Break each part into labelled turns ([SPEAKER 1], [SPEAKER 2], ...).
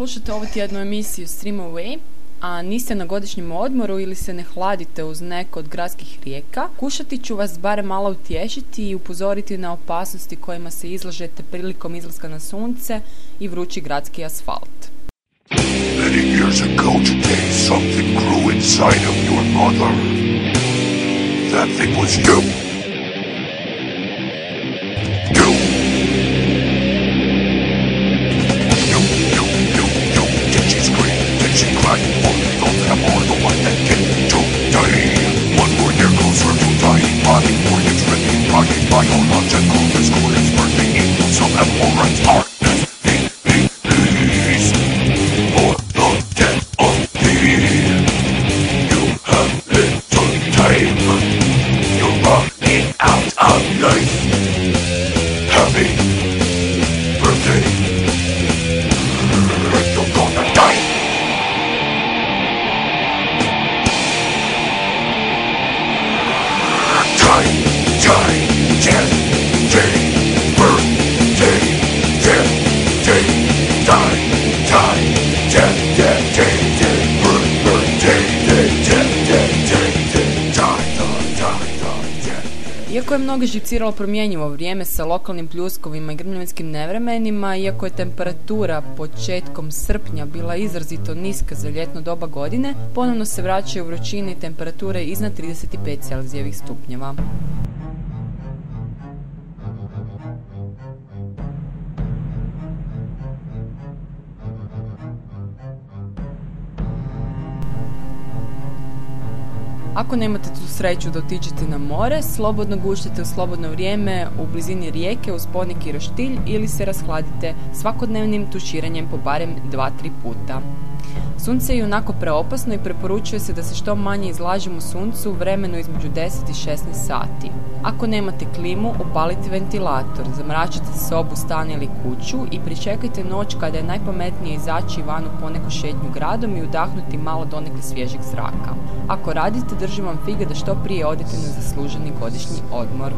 [SPEAKER 1] Slušate ovu tjednu emisiju Stream Away, a niste na godišnjem odmoru ili se ne hladite uz neko od gradskih rijeka, kušati ću vas barem malo utješiti i upozoriti na opasnosti kojima se izlažete prilikom izlaska na sunce i vrući gradski asfalt.
[SPEAKER 2] Many years ago today, death.
[SPEAKER 1] Iako je mnogo žiciralo promjenjivo vrijeme sa lokalnim pljuskovima i grmljavinskim nevremenima, iako je temperatura početkom srpnja bila izrazito niska za ljetno doba godine, ponovno se vraćaju vrućine i temperature iznad 35 Celzijevih stupnjeva. Ako nemate tu sreću da otiđete na more, slobodno guštate u slobodno vrijeme u blizini rijeke uz ponik i roštilj ili se rashladite svakodnevnim tuširanjem po barem 2-3 puta. Sunce je i onako preopasno i preporučuje se da se što manje izlažemo suncu u vremenu između 10 i 16 sati. Ako nemate klimu, upalite ventilator, zamračite sobu, stan ili kuću i pričekajte noć kada je najpametnije izaći van u poneku šetnju gradom i udahnuti malo donekle svježeg zraka. Ako radite, držim vam fige da što prije odete na zasluženi godišnji odmor.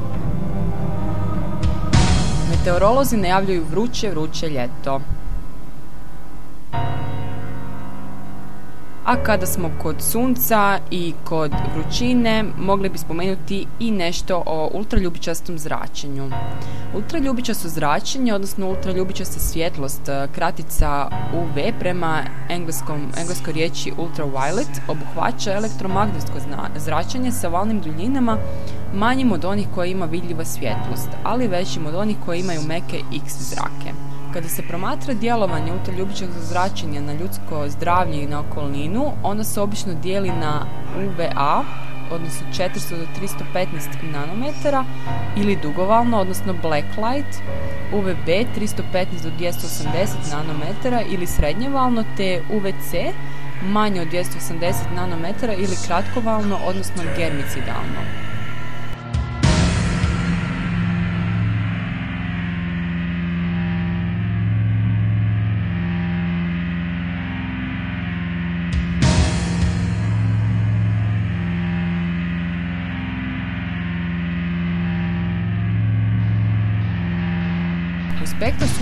[SPEAKER 1] Meteorolozi najavljuju vruće, vruće ljeto. A kada smo kod sunca i kod vrućine, mogli bi spomenuti i nešto o ultraljubičastom zračenju. Ultraljubičasto zračenje, odnosno ultraljubičasta svjetlost, e, kratica UV prema engleskom, engleskoj riječi ultraviolet, obuhvaća elektromagnetsko zračenje sa valnim duljinama manjim od onih koje ima vidljiva svjetlost, ali većim od onih koje imaju meke X zrake. Kada se promatra djelovanje ultraljubičastog zračenja na ljudsko zdravlje i na okolinu, ono se obično dijeli na UVA, odnosno 400 do 315 nanometara, ili dugovalno, odnosno black light, UVB 315 do 280 nanometara ili srednjevalno, te UVC manje od 280 nanometara ili kratkovalno, odnosno germicidalno.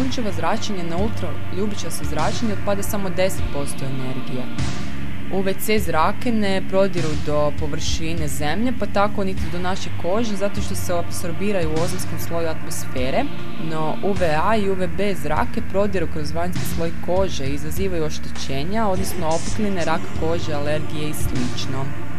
[SPEAKER 1] Spektar sunčeva zračenja na ultraljubičasto zračenje otpada samo 10% energije. UVC zrake ne prodiru do površine zemlje, pa tako niti do naše kože, zato što se apsorbiraju u ozonskom sloju atmosfere, no UVA i UVB zrake prodiru kroz vanjski sloj kože i izazivaju oštećenja, odnosno opukline, rak kože, alergije i slično.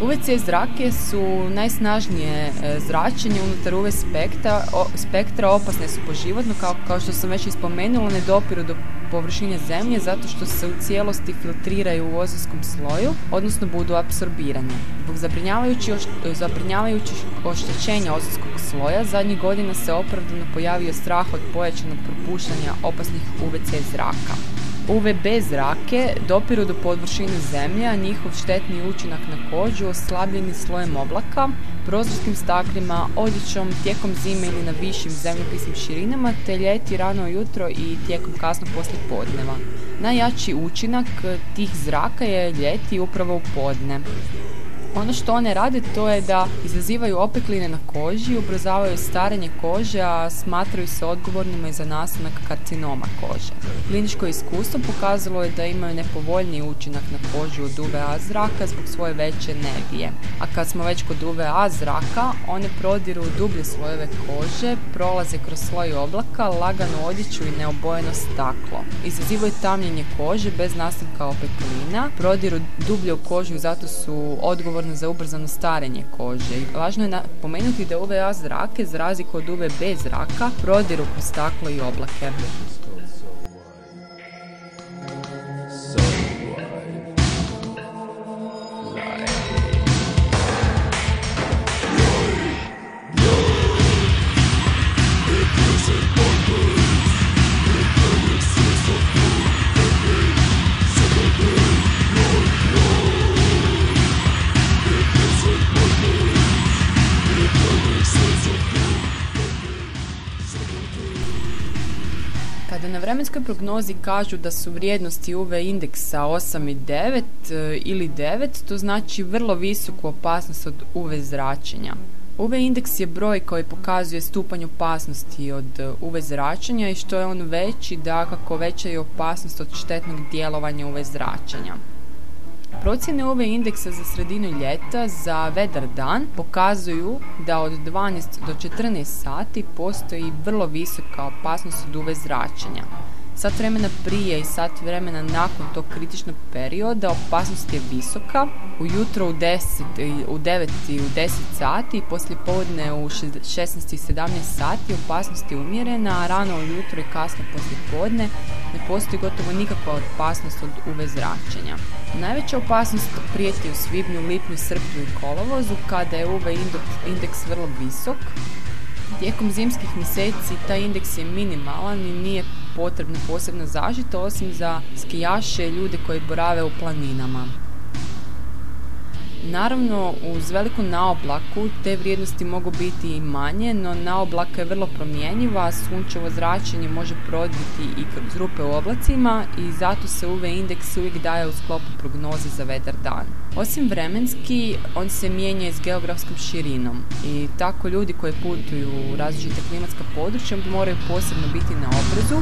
[SPEAKER 1] UVC zrake su najsnažnije e, zračenje unutar UV spektra, spektra opasne su po životno, kao, kao što sam već ispomenula, ne dopiru do površine zemlje zato što se u cijelosti filtriraju u ozonskom sloju, odnosno budu apsorbirane. Zbog zabrinjavajućih oštećenja ozonskog sloja, zadnjih godina se opravdano pojavio strah od pojačanog propuštanja opasnih UVC zraka. UVB zrake dopiru do podvršine zemlje, a njihov štetni učinak na kožu oslabljeni slojem oblaka, prozorskim staklima, odjećom, tijekom zime ili na višim zemljopisnim širinama, te ljeti rano jutro i tijekom kasno poslije podneva. Najjači učinak tih zraka je ljeti upravo u podne. Ono što one rade to je da izazivaju opekline na koži, ubrzavaju starenje kože, a smatraju se odgovornima i za nastanak karcinoma kože. Kliničko iskustvo pokazalo je da imaju nepovoljniji učinak na kožu od UVA zraka zbog svoje veće energije. A kad smo već kod UVA zraka, one prodiru dublje slojeve kože, prolaze kroz sloj oblaka, lagano odjeću i neobojeno staklo. Izazivaju tamljenje kože bez nastanka opeklina, prodiru dublje u kožu i zato su odgovorni za ubrzano starenje kože. Važno je napomenuti da UVA zrake, za razliku od UVB zraka, prodiru kroz staklo i oblake. Vremenskoj prognozi kažu da su vrijednosti UV indeksa 8 i 9 e, ili 9, to znači vrlo visoku opasnost od UV zračenja. UV indeks je broj koji pokazuje stupanj opasnosti od e, UV zračenja i što je on veći, da kako veća je opasnost od štetnog djelovanja UV zračenja. Procjene ove indeksa za sredinu ljeta za vedar dan pokazuju da od 12 do 14 sati postoji vrlo visoka opasnost od UV zračenja. Sat vremena prije i sat vremena nakon tog kritičnog perioda opasnost je visoka. Ujutro u 10, u 9 i u 10 sati i poslije podne u 16 i 17 sati opasnost je umjerena, a rano ujutro i kasno poslije podne ne postoji gotovo nikakva opasnost od UV zračenja. Najveća opasnost prijeti u svibnju, lipnju, srpnju i kolovozu kada je UV indeks vrlo visok. Tijekom zimskih mjeseci taj indeks je minimalan i nije potrebna posebna zaštita osim za skijaše ljude koji borave u planinama. Naravno, uz veliku naoblaku te vrijednosti mogu biti i manje, no naoblaka je vrlo promjenjiva, sunčevo zračenje može prodviti i kroz rupe u oblacima i zato se UV indeks uvijek daje u sklopu prognoze za vedar dan. Osim vremenski, on se mijenja s geografskom širinom i tako ljudi koji putuju u različite klimatska područja moraju posebno biti na oprezu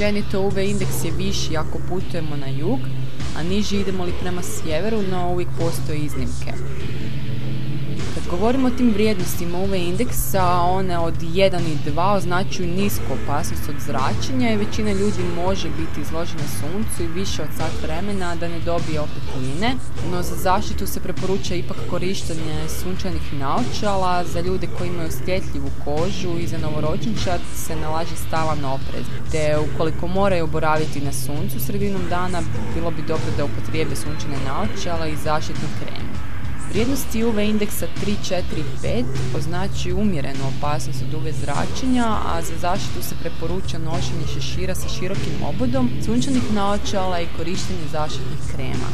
[SPEAKER 1] Općenito UV indeks je viši ako putujemo na jug, a niži idemo li prema sjeveru, no uvijek postoje iznimke. Govorimo o tim vrijednostima UV indeksa, one od 1 i 2 označuju nisku opasnost od zračenja i većina ljudi može biti izložena suncu i više od sat vremena da ne dobije opekline, no za zaštitu se preporuča ipak korištenje sunčanih naočala za ljude koji imaju osjetljivu kožu i za novoročničad se nalaže stalan oprez. Te ukoliko moraju boraviti na suncu sredinom dana, bilo bi dobro da upotrijebe sunčane naočala i zaštitnu kremu. Vrijednosti UV indeksa 3, 4 i 5 označuju umjerenu opasnost od UV zračenja, a za zaštitu se preporuča nošenje šešira sa širokim obodom, sunčanih naočala i korištenje zaštitnih krema.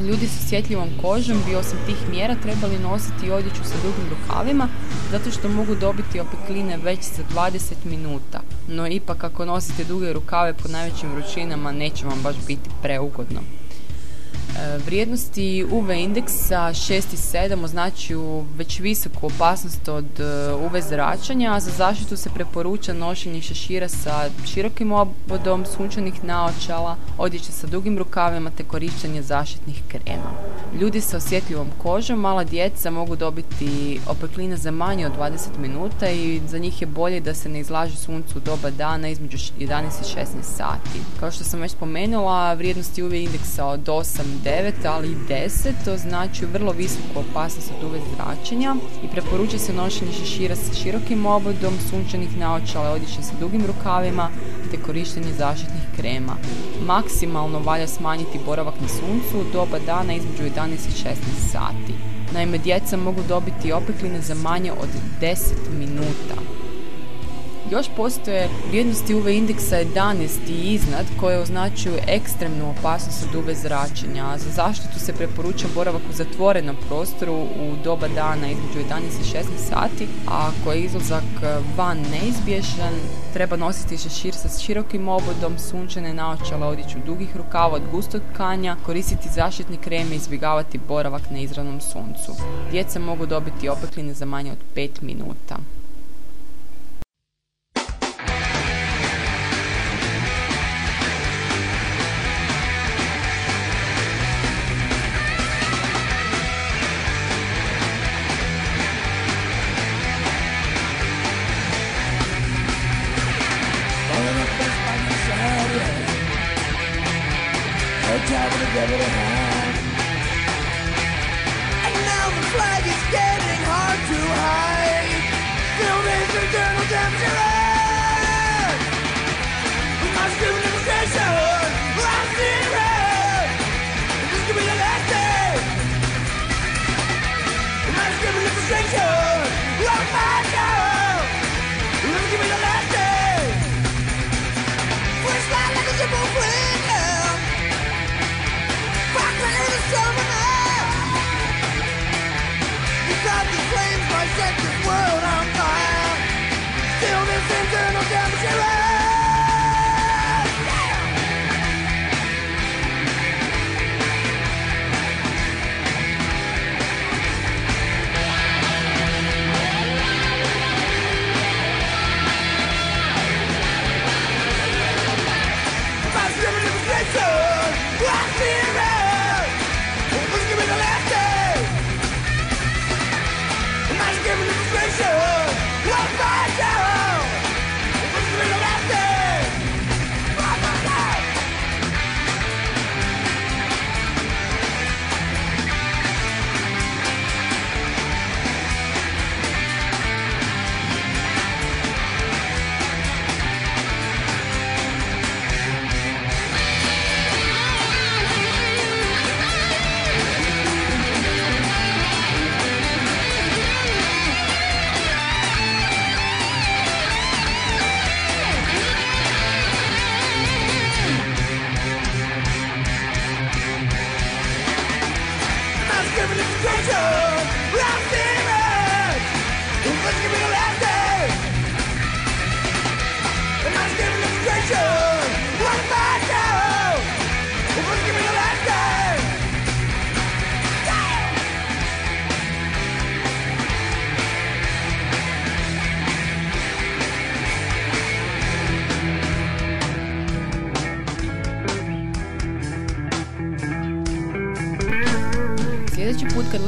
[SPEAKER 1] Ljudi s osjetljivom kožom bi osim tih mjera trebali nositi odjeću sa dugim rukavima zato što mogu dobiti opekline već za 20 minuta. No ipak ako nosite duge rukave po najvećim vrućinama neće vam baš biti preugodno. E, vrijednosti UV indeksa 6 i 7 označuju već visoku opasnost od e, UV zračenja, a za zaštitu se preporuča nošenje šešira sa širokim obodom, sunčanih naočala, odjeće sa dugim rukavima te korištenje zaštitnih krema. Ljudi sa osjetljivom kožom, mala djeca mogu dobiti opekline za manje od 20 minuta i za njih je bolje da se ne izlažu suncu doba dana između 11 i 16 sati. Kao što sam već spomenula, vrijednosti UV indeksa od 8 i 9, ali i 10 označuju vrlo visoku opasnost od UV zračenja i preporučuje se nošenje šešira sa širokim obodom, sunčanih naočala, odjeće sa dugim rukavima te korištenje zaštitnih krema. Maksimalno valja smanjiti boravak na suncu u doba dana između 11 i 16 sati. Naime, djeca mogu dobiti opekline za manje od 10 minuta. Još postoje vrijednosti UV indeksa 11 i iznad koje označuju ekstremnu opasnost od UV zračenja. Za zaštitu se preporuča boravak u zatvorenom prostoru u doba dana između 11 i 16 sati, a ako je izlazak van neizbješan, treba nositi šešir sa širokim obodom, sunčane naočale, odjeću dugih rukava od gustog tkanja, koristiti zaštitni krem i izbjegavati boravak na izravnom suncu. Djeca mogu dobiti opekline za manje od 5 minuta.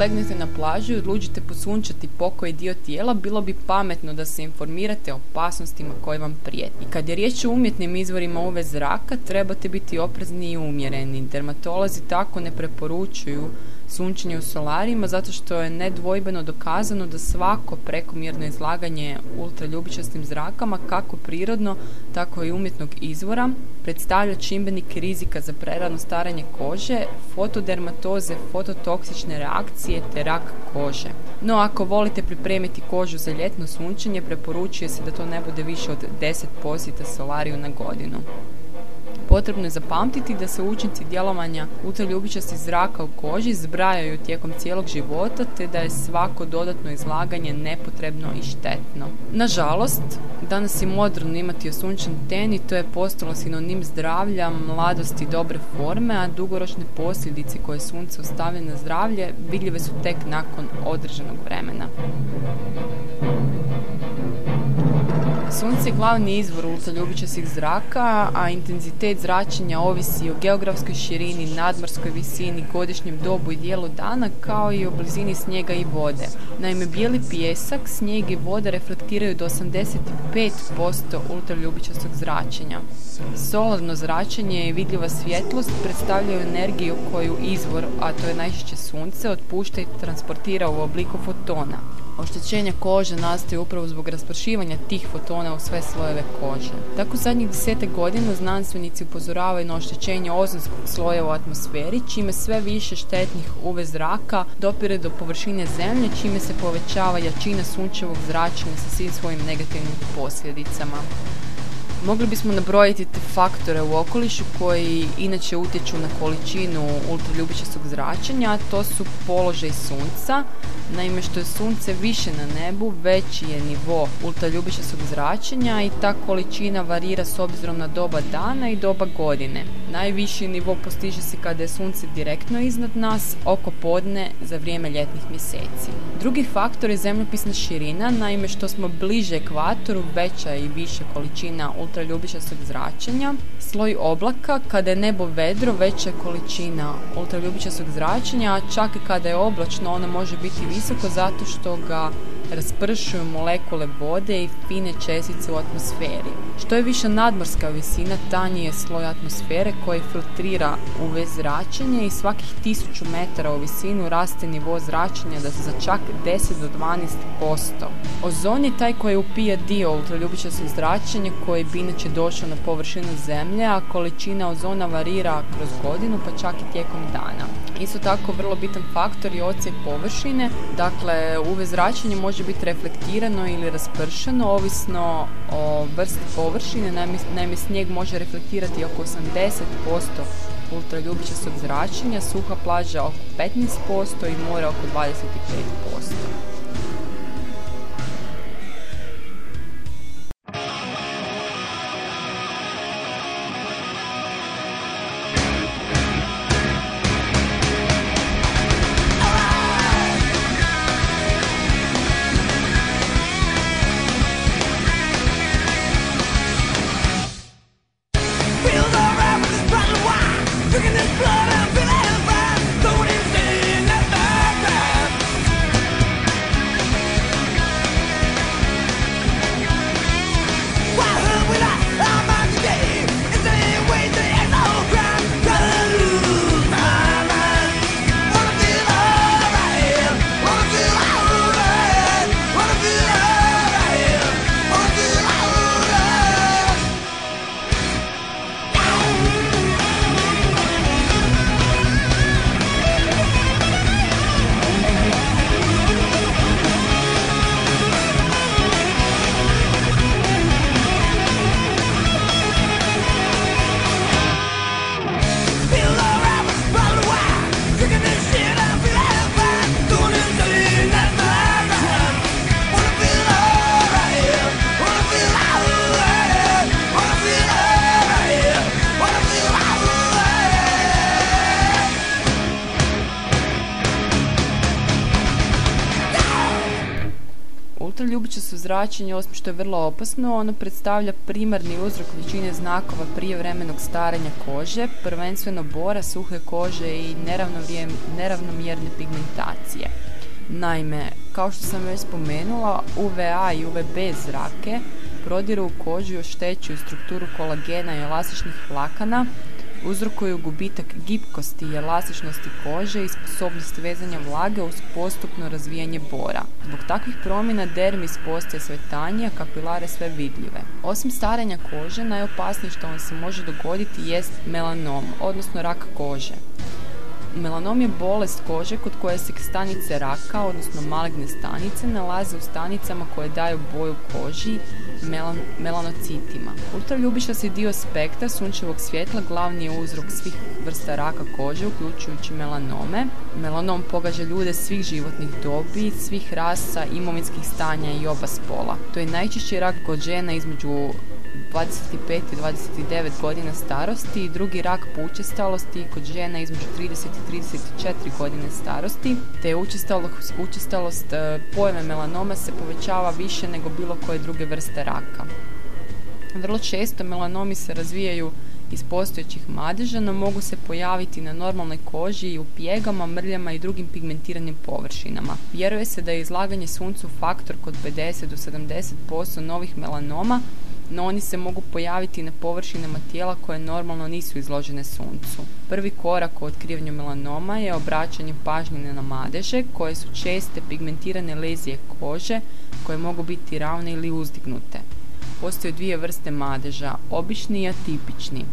[SPEAKER 1] Legnete na plažu i odlučite posunčati pokoj dio tijela, bilo bi pametno da se informirate o opasnostima koje vam prijeti. Kad je riječ o umjetnim izvorima UV zraka, trebate biti oprezni i umjereni. Dermatolozi tako ne preporučuju sunčenje u solarijima zato što je nedvojbeno dokazano da svako prekomjerno izlaganje ultraljubičastim zrakama kako prirodno tako i umjetnog izvora predstavlja čimbenik rizika za prerano staranje kože, fotodermatoze, fototoksične reakcije te rak kože. No ako volite pripremiti kožu za ljetno sunčenje, preporučuje se da to ne bude više od 10 posjeta solariju na godinu. Potrebno je zapamtiti da se učinci djelovanja ultraljubičastih zraka u koži zbrajaju tijekom cijelog života te da je svako dodatno izlaganje nepotrebno i štetno. Nažalost, danas je moderno imati osunčan ten i to je postalo sinonim zdravlja, mladosti i dobre forme, a dugoročne posljedice koje sunce ostavlja na zdravlje vidljive su tek nakon određenog vremena. Sunce je glavni izvor ultraljubičastih zraka, a intenzitet zračenja ovisi o geografskoj širini, nadmorskoj visini, godišnjem dobu i dijelu dana, kao i o blizini snijega i vode. Naime, bijeli pijesak, snijeg i voda reflektiraju do 85% ultraljubičastog zračenja. Solarno zračenje i vidljiva svjetlost predstavljaju energiju koju izvor, a to je najčešće sunce, otpušta i transportira u obliku fotona. Oštećenje kože nastaje upravo zbog raspršivanja tih fotona u sve slojeve kože. Tako zadnjih desetak godina znanstvenici upozoravaju na oštećenje ozonskog sloja u atmosferi, čime sve više štetnih UV zraka dopire do površine zemlje, čime se povećava jačina sunčevog zračenja sa svim svojim negativnim posljedicama. Mogli bismo nabrojiti te faktore u okolišu koji inače utječu na količinu ultraljubičastog zračenja, a to su položaj sunca, naime što je sunce više na nebu, veći je nivo ultraljubičastog zračenja i ta količina varira s obzirom na doba dana i doba godine. Najviši nivo postiže se kada je sunce direktno iznad nas, oko podne za vrijeme ljetnih mjeseci. Drugi faktor je zemljopisna širina, naime što smo bliže ekvatoru, veća i više količina ultraljubičastog zračenja. Sloj oblaka, kada je nebo vedro, veća je količina ultraljubičastog zračenja, a čak i kada je oblačno, ono može biti visoko zato što ga raspršuju molekule vode i fine čestice u atmosferi. Što je više nadmorska visina, tanji je sloj atmosfere koji filtrira UV zračenje i svakih 1000 metara u visinu raste nivo zračenja da se za čak 10 do 12%. Ozon je taj koji upija dio ultraljubičastog zračenja koji bi inače došao na površinu zemlje, a količina ozona varira kroz godinu pa čak i tijekom dana. Isto tako vrlo bitan faktor je ocijep površine, dakle UV zračenje može biti reflektirano ili raspršeno ovisno o vrsti površine, naime snijeg može reflektirati oko 80% ultraljubičastog zračenja, suha plaža oko 15% i more oko 25%. Su zračenje, osim što je vrlo opasno, ono predstavlja primarni uzrok većine znakova prijevremenog starenja kože, prvenstveno bora, suhe kože i neravnomjerne pigmentacije. Naime, kao što sam već spomenula, UVA i UVB zrake prodiru u kožu i oštećuju strukturu kolagena i elastičnih vlakana, uzrokuju gubitak gipkosti i elastičnosti kože i sposobnost vezanja vlage uz postupno razvijanje bora. Zbog takvih promjena dermis postaje sve tanji, a kapilare sve vidljive. Osim starenja kože, najopasnije što vam se može dogoditi jest melanom, odnosno rak kože. Melanom je bolest kože kod koje se stanice raka, odnosno maligne stanice, nalaze u stanicama koje daju boju koži melanocitima. Ultraljubičasti dio spektra sunčevog svjetla glavni je uzrok svih vrsta raka kože, uključujući melanome. Melanom pogađa ljude svih životnih dobi, svih rasa, imovinskih stanja i oba spola. To je najčešći rak kod žena između 25 i 29 godina starosti i drugi rak po učestalosti kod žena između 30 i 34 godine starosti, te učestalost, učestalost pojave melanoma se povećava više nego bilo koje druge vrste raka. Vrlo često melanomi se razvijaju iz postojećih madeža, no mogu se pojaviti na normalnoj koži i u pjegama, mrljama i drugim pigmentiranim površinama. Vjeruje se da je izlaganje suncu faktor kod 50 do 70% novih melanoma, no oni se mogu pojaviti na površinama tijela koje normalno nisu izložene suncu. Prvi korak u otkrivanju melanoma je obraćanje pažnje na madeže koje su česte pigmentirane lezije kože koje mogu biti ravne ili uzdignute. Postoje dvije vrste madeža, obični i atipični.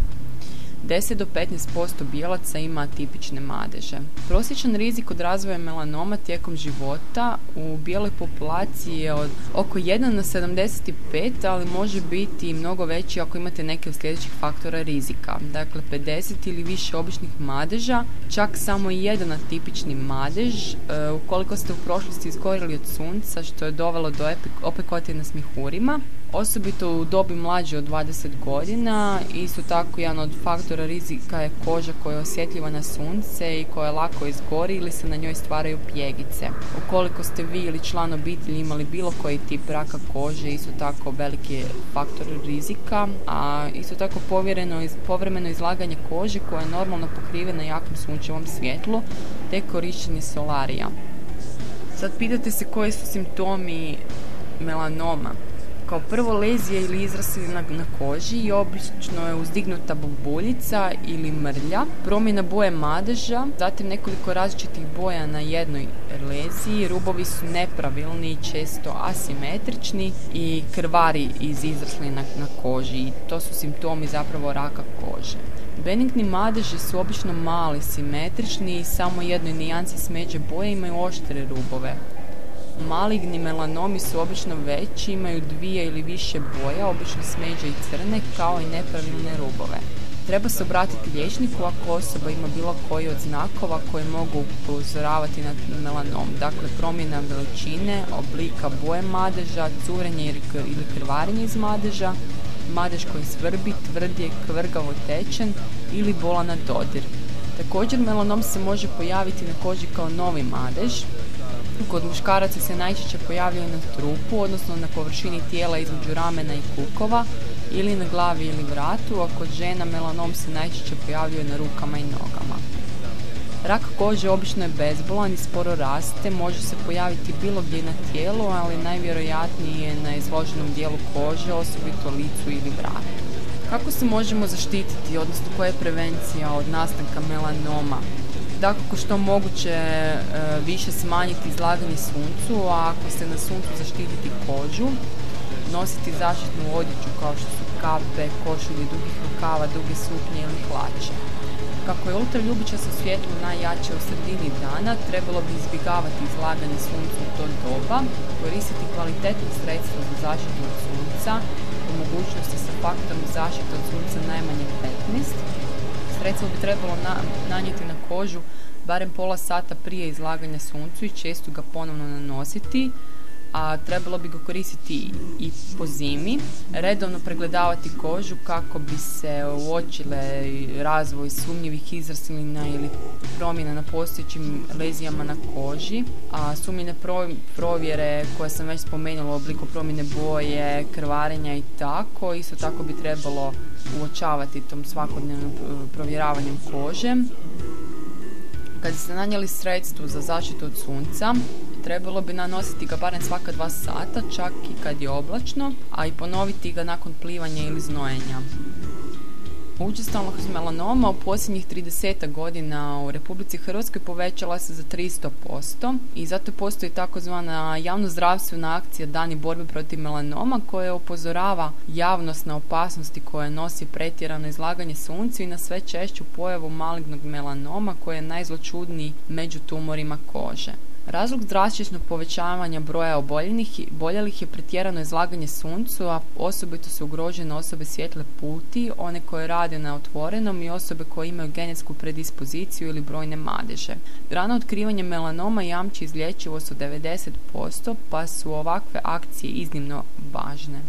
[SPEAKER 1] 10 do 15% bijelaca ima atipične madeže. Prosječan rizik od razvoja melanoma tijekom života u bijeloj populaciji je od oko 1 na 75, ali može biti i mnogo veći ako imate neke od sljedećih faktora rizika. Dakle, 50 ili više običnih madeža, čak samo jedan atipični madež, e, ukoliko ste u prošlosti izgorili od sunca, što je dovelo do opekotine s mihurima, osobito u dobi mlađe od 20 godina. Isto tako jedan od faktora rizika je koža koja je osjetljiva na sunce i koja lako izgori ili se na njoj stvaraju pjegice. Ukoliko ste vi ili član obitelji imali bilo koji tip raka kože, isto tako veliki faktor rizika, a isto tako povjereno, povremeno izlaganje kože koja je normalno pokrivena jakom sunčevom svjetlu te korištenje solarija. Sad pitate se koji su simptomi melanoma. Kao prvo lezije ili izrasi na, koži i obično je uzdignuta bubuljica ili mrlja, promjena boje madeža, zatim nekoliko različitih boja na jednoj leziji, rubovi su nepravilni često asimetrični i krvari iz izrasli na, na koži i to su simptomi zapravo raka kože. Benigni madeži su obično mali, simetrični i samo jednoj nijanci smeđe boje imaju oštre rubove. Maligni melanomi su obično veći, imaju dvije ili više boja, obično smeđe i crne, kao i nepravilne rubove. Treba se obratiti liječniku ako osoba ima bilo koji od znakova koji mogu upozoravati na melanom. Dakle, promjena veličine, oblika boje madeža, curenje ili krvarenje iz madeža, madež koji svrbi, tvrdje, kvrgavo tečen ili bola na dodir. Također melanom se može pojaviti na koži kao novi madež, Kod muškaraca se najčešće pojavljuje na trupu, odnosno na površini tijela između ramena i kukova ili na glavi ili vratu, a kod žena melanom se najčešće pojavljuje na rukama i nogama. Rak kože obično je bezbolan i sporo raste, može se pojaviti bilo gdje na tijelu, ali najvjerojatnije je na izloženom dijelu kože, osobito licu ili vratu. Kako se možemo zaštititi, odnosno koja je prevencija od nastanka melanoma? Dakako što moguće e, više smanjiti izlaganje suncu, a ako se na suncu zaštititi kožu, nositi zaštitnu odjeću kao što su kape, košulje dugih rukava, duge suknje ili hlače. Kako je ultraljubičasto svjetlo najjače u sredini dana, trebalo bi izbjegavati izlaganje suncu u to doba, koristiti kvalitetno sredstvo za zaštitu od sunca, u mogućnosti sa faktorom zaštite od sunca najmanje 15, Sredstvo bi trebalo na, nanijeti na kožu barem pola sata prije izlaganja suncu i često ga ponovno nanositi, a trebalo bi ga koristiti i po zimi, redovno pregledavati kožu kako bi se uočile razvoj sumnjivih izraslina ili promjena na postojećim lezijama na koži, a sumnjene provjere koje sam već spomenula u obliku promjene boje, krvarenja i tako, isto tako bi trebalo uočavati tom svakodnevnom e, provjeravanjem kože. Kad ste nanijeli sredstvo za zaštitu od sunca, trebalo bi nanositi ga barem svaka dva sata, čak i kad je oblačno, a i ponoviti ga nakon plivanja ili znojenja. Učestalost melanoma u posljednjih 30 godina u Republici Hrvatskoj povećala se za 300% i zato postoji takozvana javnozdravstvena akcija Dani borbe protiv melanoma koja upozorava javnost na opasnosti koje nosi pretjerano izlaganje suncu i na sve češću pojavu malignog melanoma koje je najzločudniji među tumorima kože.
[SPEAKER 3] Razlog drastičnog povećavanja broja oboljenih, boljelih je pretjerano izlaganje suncu, a osobito su ugrožene osobe svijetle puti, one koje rade na otvorenom i osobe koje imaju genetsku predispoziciju ili brojne madeže. Rano otkrivanje melanoma jamči izlječivost od 90%, pa su ovakve akcije iznimno važne.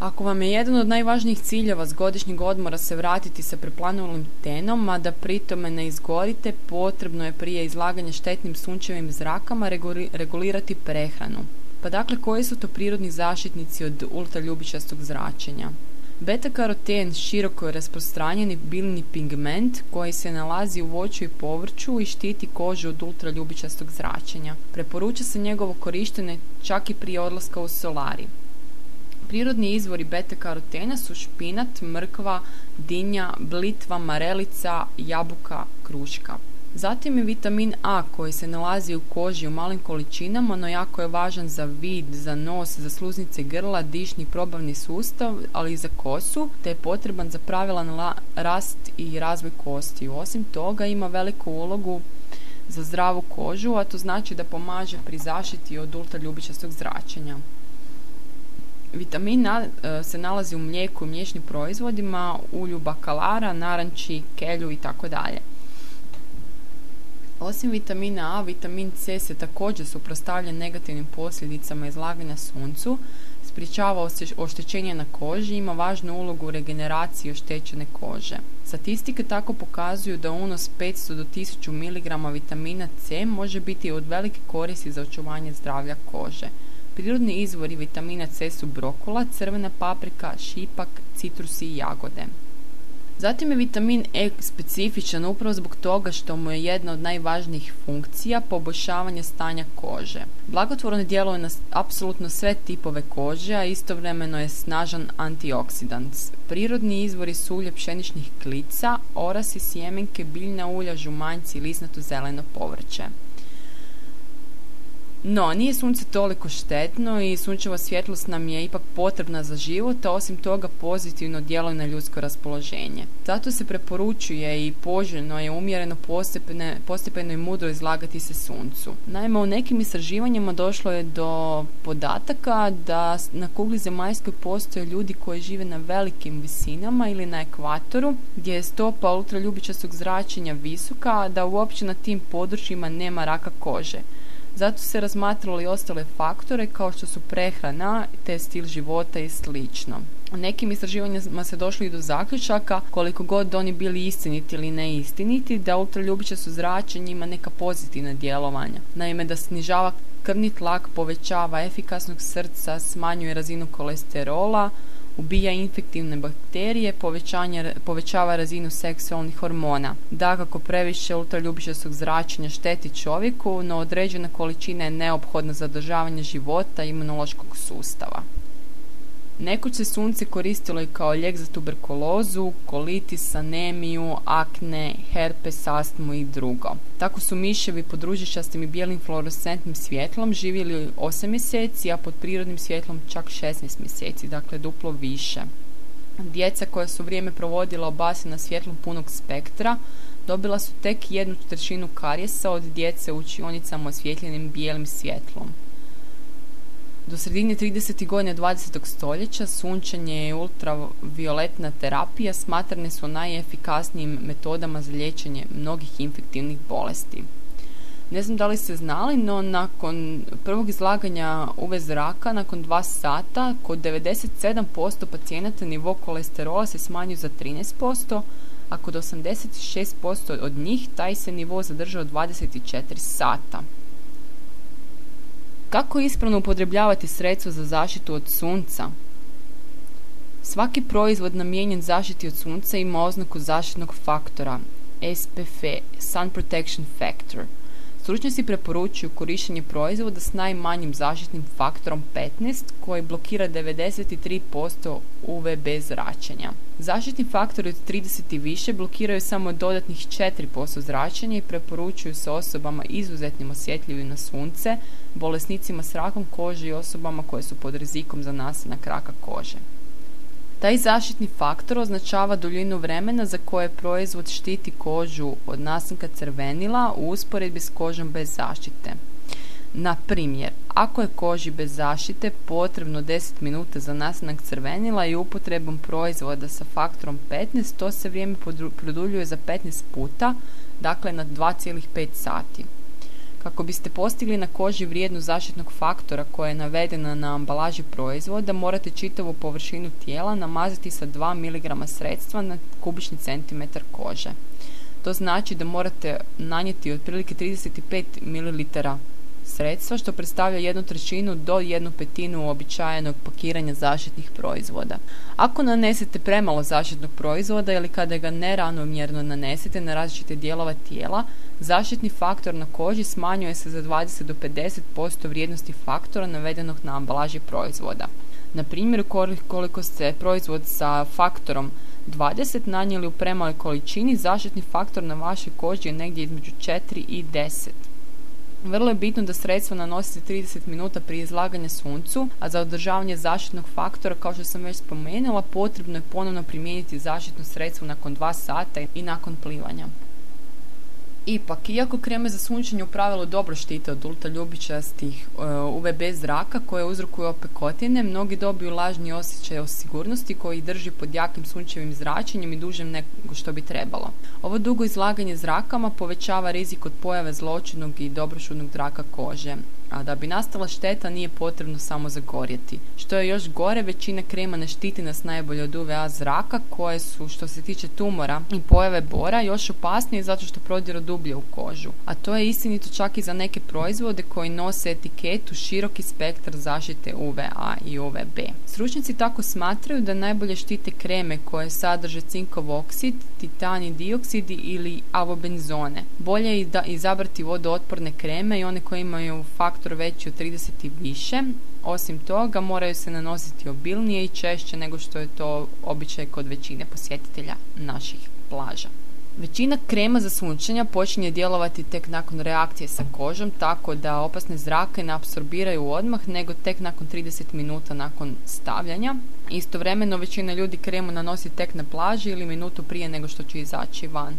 [SPEAKER 3] Ako vam je jedan od najvažnijih ciljeva s godišnjeg odmora se vratiti sa preplanulim tenom, a da pritome ne izgorite, potrebno je prije izlaganja štetnim sunčevim zrakama regulirati prehranu. Pa dakle, koji su to prirodni zaštitnici od ultraljubičastog zračenja? Beta-karoten široko je rasprostranjeni biljni pigment koji se nalazi u voću i povrću i štiti kožu od ultraljubičastog zračenja. Preporuča se njegovo korištenje čak i prije odlaska u solari.
[SPEAKER 1] Prirodni izvori beta-karotena su špinat, mrkva, dinja, blitva, marelica, jabuka, kruška. Zatim je vitamin A koji se nalazi u koži u malim količinama, no jako je važan za vid, za nos, za sluznice grla, dišni probavni sustav, ali i za kosu, te je potreban za pravilan rast i razvoj kosti. Osim toga ima veliku ulogu za zdravu kožu, a to znači da pomaže pri zaštiti od ultraljubičastog zračenja. Vitamin A e, se nalazi u mlijeku i mliječnim proizvodima, ulju bakalara, naranči, kelju i tako dalje. Osim vitamina A, vitamin C se također suprotstavlja negativnim posljedicama izlaganja suncu, sprječava oštećenje na koži i ima važnu ulogu u regeneraciji oštećene kože. Statistike tako pokazuju da unos 500 do 1000 mg vitamina C može biti od velike koristi za očuvanje zdravlja kože. Prirodni izvori vitamina C su brokula, crvena paprika, šipak, citrusi i jagode. Zatim je vitamin E specifičan upravo zbog toga što mu je jedna od najvažnijih funkcija poboljšavanje stanja kože. Blagotvorno djeluje na apsolutno sve tipove kože, a istovremeno je snažan antioksidant. Prirodni izvori su ulje pšeničnih klica, orasi, sjemenke, biljna ulja, žumanjci i lisnato zeleno povrće. No, nije sunce toliko štetno i sunčeva svjetlost nam je ipak potrebna za život, a osim toga pozitivno djeluje na ljudsko raspoloženje. Zato se preporučuje i poželjno je umjereno postepene, postepeno i mudro izlagati se suncu. Naime, u nekim istraživanjima došlo je do podataka da na kugli zemaljskoj postoje ljudi koji žive na velikim visinama ili na ekvatoru, gdje je stopa ultraljubičastog zračenja visoka, da uopće na tim područjima nema raka kože. Zato se razmatralo i ostale faktore kao što su prehrana, te stil života i slično. U nekim istraživanjima se došlo i do zaključaka, koliko god oni bili istiniti ili neistiniti, da ultraljubičasto zračenje ima neka pozitivna djelovanja. Naime, da snižava krvni tlak, povećava efikasnog srca, smanjuje razinu kolesterola, ubija infektivne bakterije, povećava razinu seksualnih hormona. Dakako, previše ultraljubičastog zračenja šteti čovjeku, no određena količina je neophodna za održavanje života imunološkog sustava. Nekoć se sunce koristilo i kao lijek za tuberkulozu, kolitis, anemiju, akne, herpes, astmu i drugo. Tako su miševi pod ružičastim i bijelim fluorescentnim svjetlom živjeli 8 mjeseci, a pod prirodnim svjetlom čak 16 mjeseci, dakle duplo više. Djeca koja su vrijeme provodila obasi na svjetlom punog spektra dobila su tek jednu trećinu karijesa od djece u učionicama osvjetljenim bijelim svjetlom. Do sredine 30. godine 20. stoljeća sunčanje i ultravioletna terapija smatrane su najefikasnijim metodama za liječenje mnogih infektivnih bolesti. Ne znam da li ste znali, no nakon prvog izlaganja UV zraka, nakon dva sata, kod 97% pacijenata nivo kolesterola se smanjuje za 13%, a kod 86% od njih taj se nivo zadržao 24 sata. Kako ispravno upotrebljavati sredstvo za zaštitu od sunca? Svaki proizvod namijenjen zaštiti od sunca ima oznaku zaštitnog faktora SPF, Sun Protection Factor – Stručnjaci preporučuju korištenje proizvoda s najmanjim zaštitnim faktorom 15 koji blokira 93% UVB zračenja. Zaštitni faktori od 30 i više blokiraju samo dodatnih 4% zračenja i preporučuju se osobama izuzetnim osjetljivim na sunce, bolesnicima s rakom kože i osobama koje su pod rizikom za nastanak raka kože. Taj zaštitni faktor označava duljinu vremena za koje proizvod štiti kožu od nastanka crvenila u usporedbi s kožom bez zaštite. Na primjer, ako je koži bez zaštite potrebno 10 minuta za nastanak crvenila i upotrebom proizvoda sa faktorom 15, to se vrijeme produljuje za 15 puta, dakle na 2,5 sati. Kako biste postigli na koži vrijednu zaštitnog faktora koja je navedena na ambalaži proizvoda, morate čitavu površinu tijela namazati sa 2 mg sredstva na kubični centimetar kože. To znači da morate nanijeti otprilike 35 ml sredstva, što predstavlja jednu trećinu do jednu petinu uobičajenog pakiranja zaštitnih proizvoda. Ako nanesete premalo zaštitnog proizvoda ili kada ga neravnomjerno nanesete na različite dijelova tijela, zaštitni faktor na koži smanjuje se za 20 do 50% vrijednosti faktora navedenog na ambalaži proizvoda. Na primjer, koliko se proizvod sa faktorom 20 nanijeli u premaloj količini, zaštitni faktor na vašoj koži je negdje između 4 i 10. Vrlo je bitno da sredstvo nanosite 30 minuta prije izlaganja suncu, a za održavanje zaštitnog faktora, kao što sam već spomenula, potrebno je ponovno primijeniti zaštitno sredstvo nakon 2 sata i nakon plivanja. Ipak, iako kreme za sunčanje u pravilu dobro štite od ultraljubičastih e, UVB zraka koje uzrokuju opekotine, mnogi dobiju lažni osjećaj o sigurnosti koji ih drži pod jakim sunčevim zračenjem i dužem nego što bi trebalo. Ovo dugo izlaganje zrakama povećava rizik od pojave zločinnog i dobrošudnog zraka kože, a da bi nastala šteta nije potrebno samo zagorjeti. Što je još gore, većina krema ne štiti nas najbolje od UVA zraka koje su, što se tiče tumora i pojave bora, još opasnije zato što prodiru dublje u kožu. A to je istinito čak i za neke proizvode koji nose etiketu široki spektar zaštite UVA i UVB. Stručnjaci tako smatraju da najbolje štite kreme koje sadrže cinkov oksid, titani dioksid ili avobenzone. Bolje je da izabrati vodootporne kreme i one koje imaju faktor faktor veći od 30 i više. Osim toga, moraju se nanositi obilnije i češće nego što je to običaj kod većine posjetitelja naših plaža. Većina krema za sunčanja počinje djelovati tek nakon reakcije sa kožom, tako da opasne zrake ne apsorbiraju odmah, nego tek nakon 30 minuta nakon stavljanja. Istovremeno većina ljudi kremu nanosi tek na plaži ili minutu prije nego što će izaći van.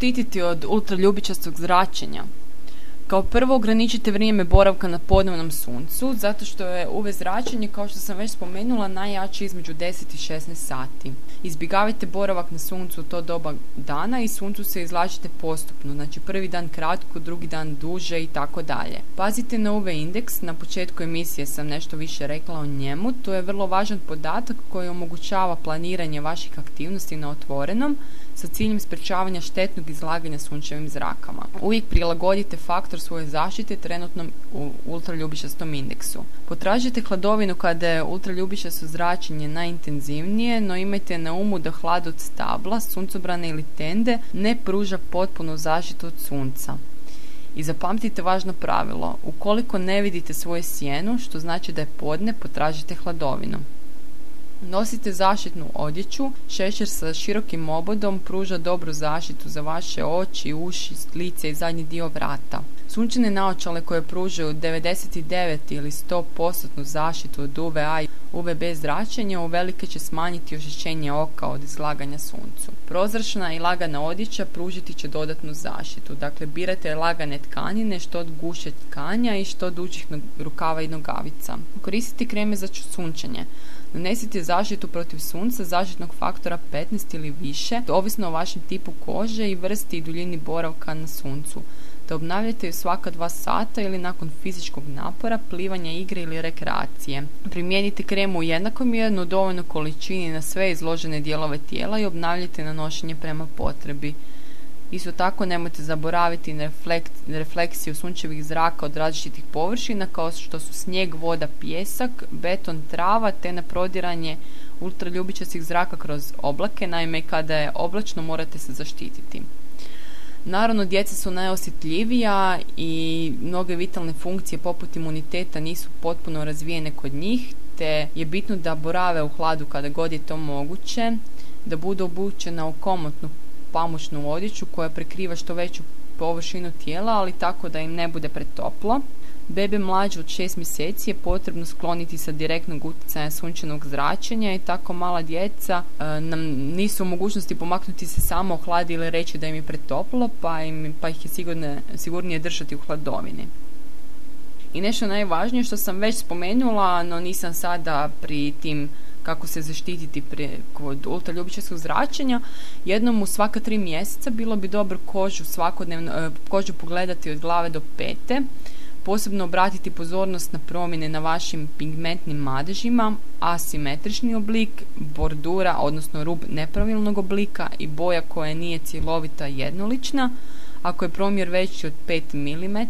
[SPEAKER 1] Zaštititi od ultraljubičastog zračenja? Kao prvo ograničite vrijeme boravka na podnevnom suncu, zato što je UV zračenje, kao što sam već spomenula, najjače između 10 i 16 sati. Izbjegavajte boravak na suncu u to doba dana i suncu se izlačite postupno, znači prvi dan kratko, drugi dan duže i tako dalje. Pazite na UV indeks, na početku emisije sam nešto više rekla o njemu, to je vrlo važan podatak koji omogućava planiranje vaših aktivnosti na otvorenom, sa ciljem sprečavanja štetnog izlaganja sunčevim zrakama. Uvijek prilagodite faktor svoje zaštite trenutnom ultraljubičastom indeksu. Potražite hladovinu kada je ultraljubičasto zračenje najintenzivnije, no imajte na umu da hlad od stabla, suncobrane ili tende ne pruža potpunu zaštitu od sunca. I zapamtite važno pravilo, ukoliko ne vidite svoje sjenu, što znači da je podne, potražite hladovinu. Nosite zaštitnu odjeću, šešir sa širokim obodom pruža dobru zaštitu za vaše oči, uši, lice i zadnji dio vrata. Sunčane naočale koje pružaju 99 ili 100% zaštitu od UVA UVB zračenje uvelike će smanjiti oštećenje oka od izlaganja suncu. Prozračna i lagana odjeća pružiti će dodatnu zaštitu. Dakle, birajte lagane tkanine, što od guše tkanja i što od dućih rukava i nogavica. Koristiti kreme za sunčanje. Nanesite zaštitu protiv sunca zaštitnog faktora 15 ili više, ovisno o vašem tipu kože i vrsti i duljini boravka na suncu te obnavljajte ju svaka dva sata ili nakon fizičkog napora, plivanja, igre ili rekreacije. Primijenite kremu u jednakomjerno dovoljno količini na sve izložene dijelove tijela i obnavljajte nanošenje prema potrebi. Isto tako nemojte zaboraviti na refleksiju sunčevih zraka od različitih površina kao što su snijeg, voda, pijesak, beton, trava te na prodiranje ultraljubičastih zraka kroz oblake. Naime, kada je oblačno morate se zaštititi. Naravno, djeca su najosjetljivija i mnoge vitalne funkcije poput imuniteta nisu potpuno razvijene kod njih, te je bitno da borave u hladu kada god je to moguće, da budu obučena u komotnu pamučnu odjeću koja prekriva što veću površinu tijela, ali tako da im ne bude pretoplo. Bebe mlađe od 6 mjeseci je potrebno skloniti sa direktnog utjecaja sunčanog zračenja i tako mala djeca e, nam nisu u mogućnosti pomaknuti se samo u hladi ili reći da im je pretoplo, pa, im, pa ih je sigurne, sigurnije držati u hladovini. I nešto najvažnije što sam već spomenula, no nisam sada pri tim kako se zaštititi prije, kod ultraljubičarskog zračenja, jednom u svaka tri mjeseca bilo bi dobro kožu svakodnevno, e, kožu pogledati od glave do pete, posebno obratiti pozornost na promjene na vašim pigmentnim madežima, asimetrični oblik, bordura, odnosno rub nepravilnog oblika i boja koja nije cjelovita jednolična, ako je promjer veći od 5 mm,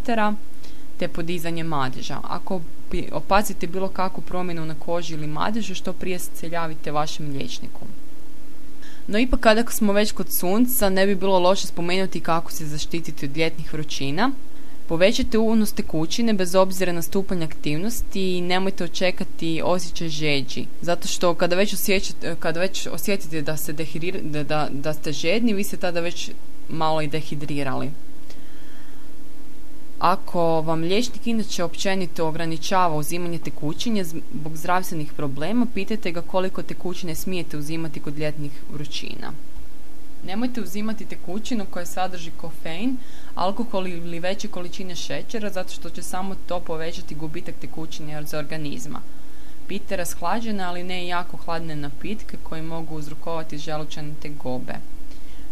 [SPEAKER 1] te podizanje madeža. Ako opazite bilo kakvu promjenu na koži ili madežu, što prije se vašem liječniku. No ipak kada smo već kod sunca, ne bi bilo loše spomenuti kako se zaštititi od ljetnih vrućina. Povećajte unos tekućine bez obzira na stupanj aktivnosti i nemojte očekati osjećaj žeđi. Zato što kada već, osjećate, kada već osjetite da, se da, da, da ste žedni, vi ste tada već malo i dehidrirali. Ako vam liječnik inače općenito ograničava uzimanje tekućine zbog zdravstvenih problema, pitajte ga koliko tekućine smijete uzimati kod ljetnih vrućina. Nemojte uzimati tekućinu koja sadrži kofein, alkohol ili veće količine šećera zato što će samo to povećati gubitak tekućine za organizma. Pite rashlađene, ali ne i jako hladne napitke koji mogu uzrokovati želučane tegobe.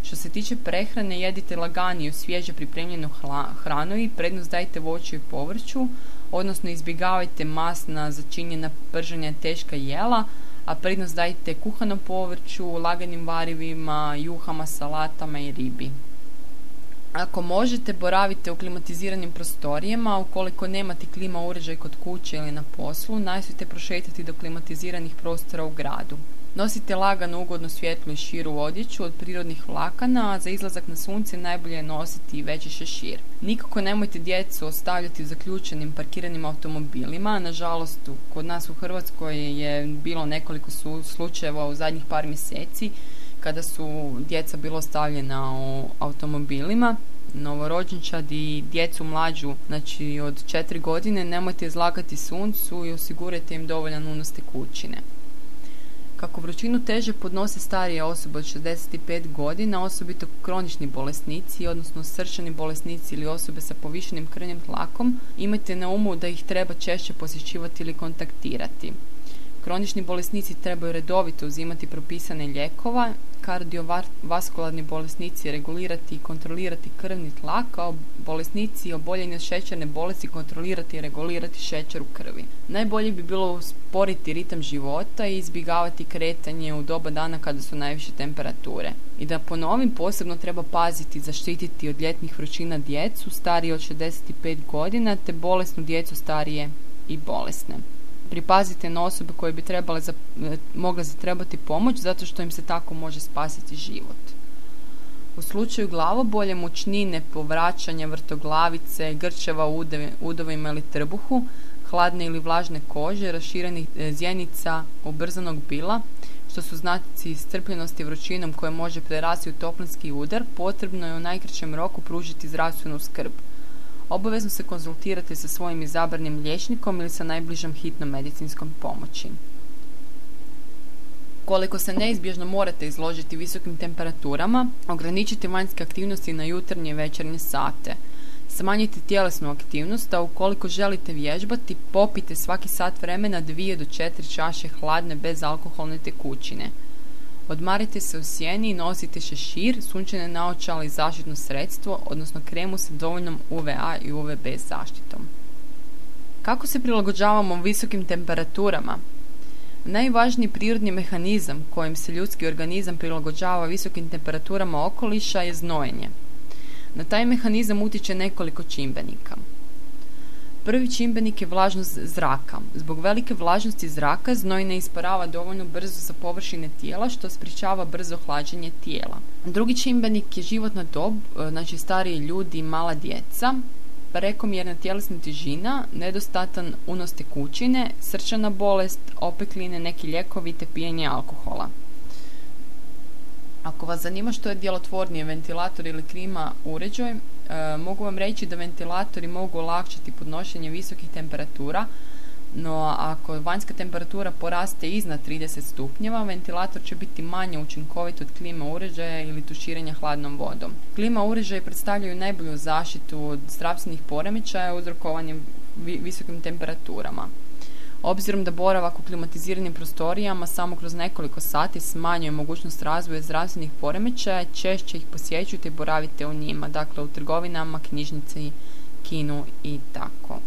[SPEAKER 1] Što se tiče prehrane, jedite laganiju, svježe pripremljenu hranu i prednost dajte voću i povrću, odnosno izbjegavajte masna, začinjena pržanja teška jela, a prednost dajte kuhanom povrću, laganim varivima, juhama, salatama i ribi. Ako možete, boravite u klimatiziranim prostorijama, ukoliko nemate klima uređaj kod kuće ili na poslu, najsvite prošetati do klimatiziranih prostora u gradu. Nosite lagano, ugodno svjetlu i širu odjeću od prirodnih vlakana, a za izlazak na sunce najbolje je nositi veći šešir. Nikako nemojte djecu ostavljati u zaključenim parkiranim automobilima. Nažalost, kod nas u Hrvatskoj je bilo nekoliko slučajeva u zadnjih par mjeseci kada su djeca bilo ostavljena u automobilima novorođenčad i djecu mlađu, znači od četiri godine, nemojte izlagati suncu i osigurajte im dovoljan unos tekućine. Kako vrućinu teže podnose starije osobe od 65 godina, osobito kronični bolesnici, odnosno srčani bolesnici ili osobe sa povišenim krvnim tlakom, imajte na umu da ih treba češće posjećivati ili kontaktirati. Kronični bolesnici trebaju redovito uzimati propisane lijekova, kardiovaskularni bolesnici regulirati i kontrolirati krvni tlak, kao bolesnici oboljeni od šećerne bolesti kontrolirati i regulirati šećer u krvi. Najbolje bi bilo usporiti ritam života i izbjegavati kretanje u doba dana kada su najviše temperature. I da ponovim, posebno treba paziti zaštititi od ljetnih vrućina djecu starije od 65 godina te bolesnu djecu starije i bolesne pripazite na osobe koje bi trebale za, e, mogle zatrebati pomoć zato što im se tako može spasiti život. U slučaju glavobolje, mučnine, povraćanja, vrtoglavice, grčeva u udovima ili trbuhu, hladne ili vlažne kože, raširenih e, zjenica, ubrzanog bila, što su znaci strpljenosti vrućinom koje može prerasti u toplinski udar, potrebno je u najkraćem roku pružiti zdravstvenu skrb. Obavezno se konzultirate sa svojim izabranim liječnikom ili sa najbližom hitnom medicinskom pomoći. Ukoliko se neizbježno morate izložiti visokim temperaturama, ograničite vanjske aktivnosti na jutarnje i večernje sate. Smanjite tjelesnu aktivnost, a ukoliko želite vježbati, popite svaki sat vremena 2 do 4 čaše hladne bezalkoholne tekućine. Odmarite se u sjeni i nosite šešir, sunčane naočale i zaštitno sredstvo, odnosno kremu sa dovoljnom UVA i UVB zaštitom. Kako se prilagođavamo visokim temperaturama? Najvažniji prirodni mehanizam kojim se ljudski organizam prilagođava visokim temperaturama okoliša je znojenje. Na taj mehanizam utječe nekoliko čimbenika. Prvi čimbenik je vlažnost zraka. Zbog velike vlažnosti zraka znoj ne isparava dovoljno brzo sa površine tijela što sprječava brzo hlađenje tijela. Drugi čimbenik je životna dob, e, znači stariji ljudi i mala djeca, prekomjerna tjelesna težina, nedostatan unos tekućine, srčana bolest, opekline, neki lijekovi te pijenje alkohola. Ako vas zanima što je djelotvornije ventilator ili klima uređaj, mogu vam reći da ventilatori mogu olakšati podnošenje visokih temperatura, no ako vanjska temperatura poraste iznad 30 stupnjeva, ventilator će biti manje učinkovit od klima uređaja ili tuširanja hladnom vodom. Klima uređaje predstavljaju najbolju zaštitu od zdravstvenih poremećaja uzrokovanjem visokim temperaturama. Obzirom da boravak u klimatiziranim prostorijama samo kroz nekoliko sati smanjuje mogućnost razvoja zdravstvenih poremećaja, češće ih posjećujte i boravite u njima, dakle u trgovinama, knjižnici, kinu i tako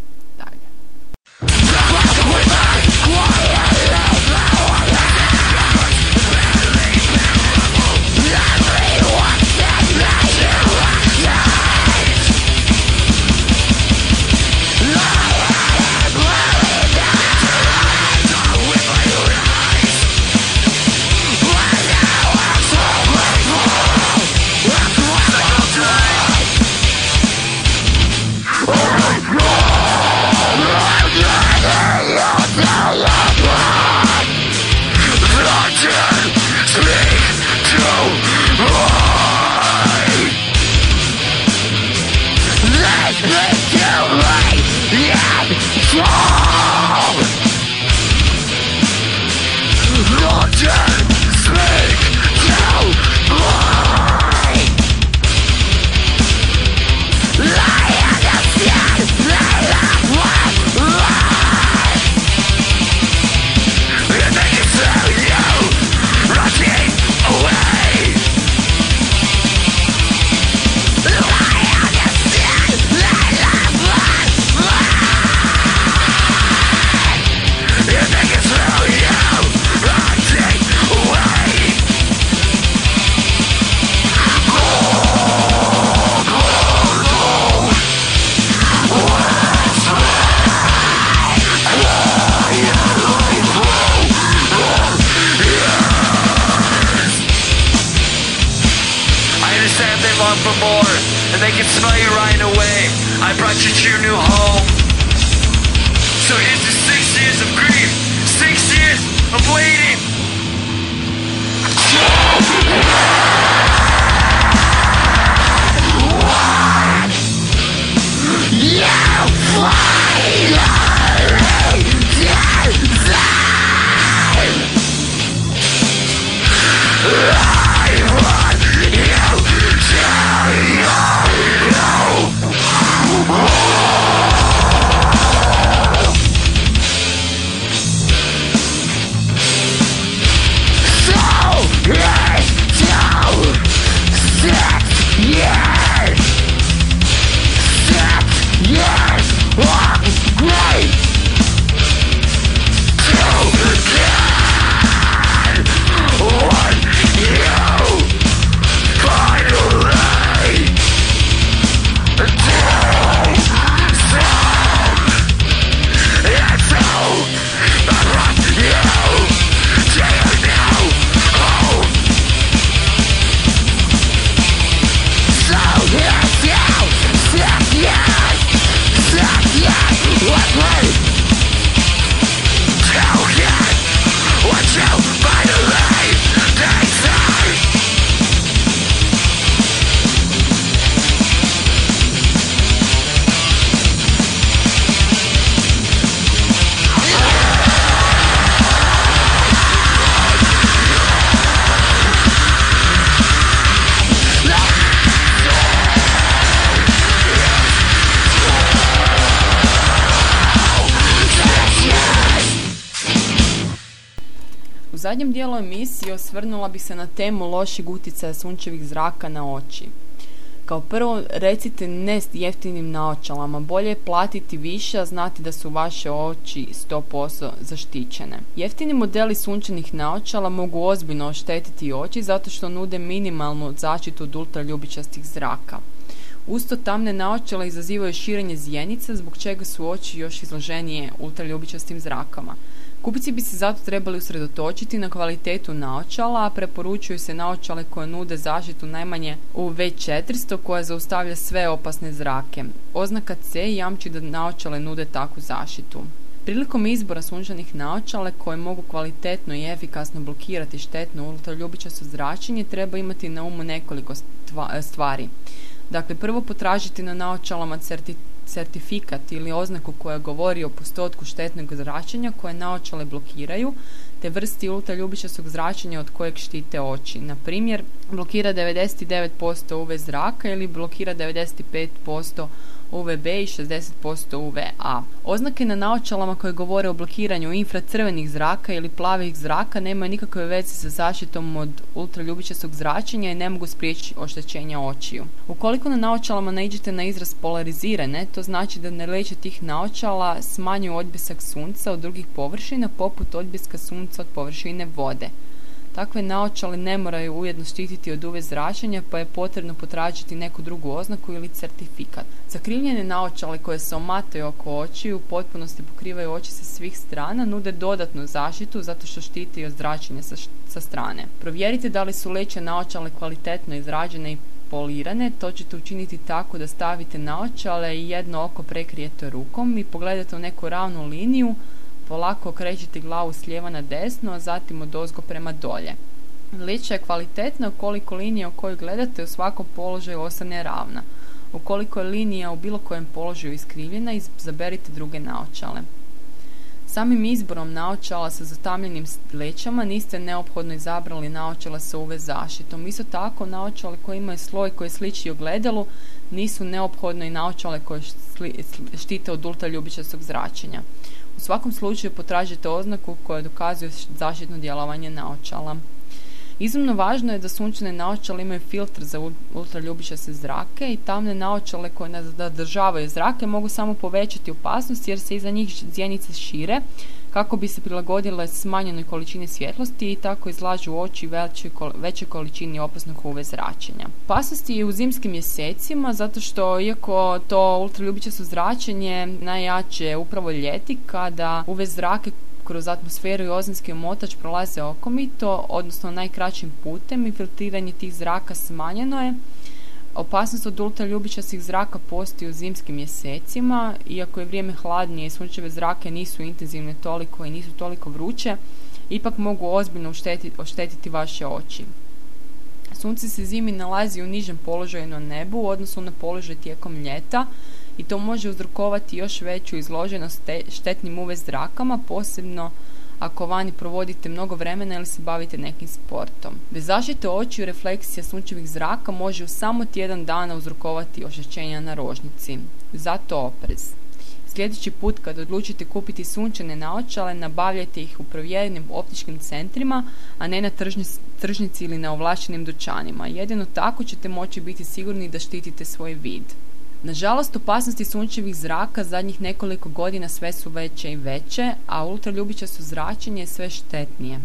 [SPEAKER 1] zadnjem dijelu emisije osvrnula bih se na temu lošeg utjecaja sunčevih zraka na oči. Kao prvo, recite ne s jeftinim naočalama. Bolje je platiti više, a znati da su vaše oči 100% zaštićene. Jeftini modeli sunčanih naočala mogu ozbiljno oštetiti oči zato što nude minimalnu zaštitu od ultraljubičastih zraka. Usto tamne naočala izazivaju širenje zjenica zbog čega su oči još izloženije ultraljubičastim zrakama. Kupci bi se zato trebali usredotočiti na kvalitetu naočala, a preporučuju se naočale koje nude zaštitu najmanje UV400 koja zaustavlja sve opasne zrake. Oznaka C jamči da naočale nude takvu zaštitu. Prilikom izbora sunčanih naočale koje mogu kvalitetno i efikasno blokirati štetno ultraljubičasto zračenje treba imati na umu nekoliko stvari. Dakle, prvo potražiti na naočalama certi certifikat ili oznaku koja govori o postotku štetnog zračenja koje naočale blokiraju, te vrsti ultraljubičastog zračenja od kojeg štite oči. Na primjer, blokira 99% UV zraka ili blokira 95% UVB i 60% UVA. Oznake na naočalama koje govore o blokiranju infracrvenih zraka ili plavih zraka nemaju nikakve veze sa zaštitom od ultraljubičastog zračenja i ne mogu spriječiti oštećenja očiju. Ukoliko na naočalama naiđete na izraz polarizirane, to znači da neleće tih naočala smanjuju odbisak sunca od drugih površina poput odbiska sunca od površine vode. Takve naočale ne moraju ujedno štititi od UV zračenja pa je potrebno potražiti neku drugu oznaku ili certifikat. Zakrivljene naočale koje se omataju oko oči u potpunosti pokrivaju oči sa svih strana nude dodatnu zaštitu zato što štiti od zračenja sa, sa strane. Provjerite da li su leće naočale kvalitetno izrađene i polirane, to ćete učiniti tako da stavite naočale i jedno oko prekrijete rukom i pogledate u neku ravnu liniju polako okrećete glavu s lijeva na desno, a zatim od ozgo prema dolje. Liča je kvalitetna ukoliko linija u kojoj gledate u svakom položaju ostane ravna. Ukoliko je linija u bilo kojem položaju iskrivljena, izaberite druge naočale. Samim izborom naočala sa zatamljenim lećama niste neophodno izabrali naočala sa UV zaštitom. Isto tako, naočale koje imaju sloj koji sliči ogledalu nisu neophodno i naočale koje štite od ultraljubičastog zračenja. Svakom slučaju potražite oznaku koja dokazuje zaštitno djelovanje naočala. Iznimno važno je da sunčane naočale imaju filtr za ultraljubičaste zrake i tamne naočale koje zadržavaju zrake mogu samo povećati opasnost jer se iza njih zjenice šire kako bi se prilagodile smanjenoj količini svjetlosti i tako izlažu oči većoj, većoj količini opasnog UV zračenja. Opasnosti je u zimskim mjesecima zato što iako to ultraljubičasto zračenje najjače upravo ljeti kada UV zrake kroz atmosferu i ozonski omotač prolaze okomito, odnosno najkraćim putem i filtriranje tih zraka smanjeno je, Opasnost od ultraljubičastih zraka postoji u zimskim mjesecima, iako je vrijeme hladnije i sunčeve zrake nisu intenzivne toliko i nisu toliko vruće, ipak mogu ozbiljno oštetiti, oštetiti vaše oči. Sunce se zimi nalazi u nižem položaju na nebu u odnosu na položaj tijekom ljeta i to može uzrokovati još veću izloženost štetnim UV zrakama, posebno ako vani provodite mnogo vremena ili se bavite nekim sportom. Bez zaštite očiju refleksija sunčevih zraka može u samo tjedan dana uzrokovati oštećenja na rožnici. Zato oprez. Sljedeći put kad odlučite kupiti sunčane naočale, nabavljajte ih u provjerenim optičkim centrima, a ne na tržnici ili na ovlaštenim dućanima. Jedino tako ćete moći biti sigurni da štitite svoj vid. Nažalost, opasnosti sunčevih zraka zadnjih nekoliko godina sve su veće i veće, a ultraljubičasto zračenje je sve štetnije.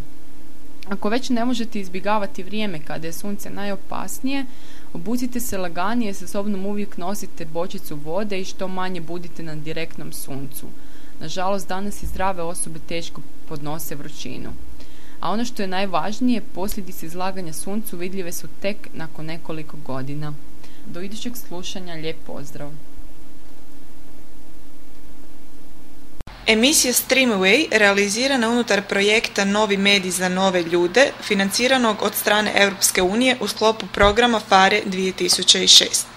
[SPEAKER 1] Ako već ne možete izbjegavati vrijeme kada je sunce najopasnije, obucite se laganije, sa sobom uvijek nosite bočicu vode i što manje budite na direktnom suncu. Nažalost, danas i zdrave osobe teško podnose vrućinu. A ono što je najvažnije, posljedice izlaganja suncu vidljive su tek nakon nekoliko godina. Do idućeg slušanja, lijep pozdrav!
[SPEAKER 4] Emisija Streamway realizirana unutar projekta Novi medij za nove ljude, financiranog od strane Europske unije u sklopu programa FARE 2006.